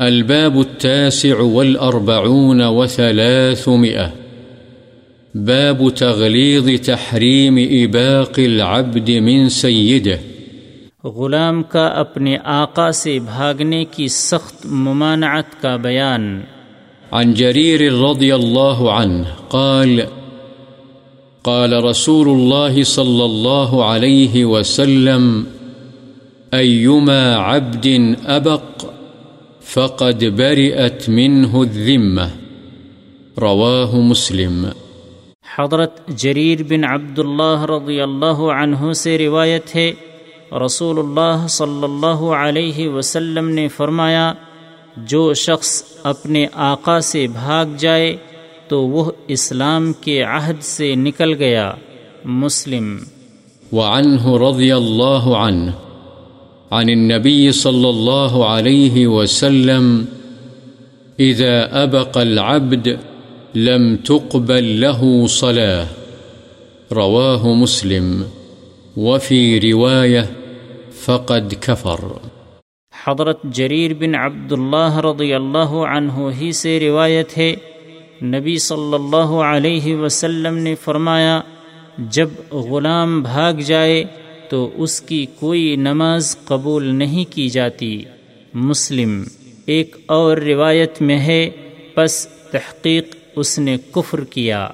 الباب التاسع والأربعون وثلاثمئة باب تغليظ تحريم إباق العبد من سيده. غلام کا اپنے آقا سے بھاگنے کی سخت ممانعت کا بیان۔ عن جرير رضي الله عنه قال قال رسول الله صلى الله عليه وسلم أيما عبد أبق فقد برئت منه الذمة۔ رواه مسلم۔ حضرت جریر بن عبداللہ رضی اللہ عنہ سے روایت ہے رسول اللہ صلی اللہ علیہ وسلم نے فرمایا جو شخص اپنے آقا سے بھاگ جائے تو وہ اسلام کے عہد سے نکل گیا۔ مسلم۔ وعنه رضي الله عنه عن النبي صلى الله عليه وسلم، إذا أبق العبد لم تقبل له صلاة. رواه مسلم. وفي رواية، فقد كفر. حضرت جریر بن عبداللہ رضی اللہ عنہ ہی سے روایت ہے، نبی صلی اللہ علیہ وسلم نے فرمایا، جب غلام بھاگ جائے تو اس کی کوئی نماز قبول نہیں کی جاتی۔ مسلم، ایک اور روایت میں ہے، پس تحقیق اس نے کفر کیا۔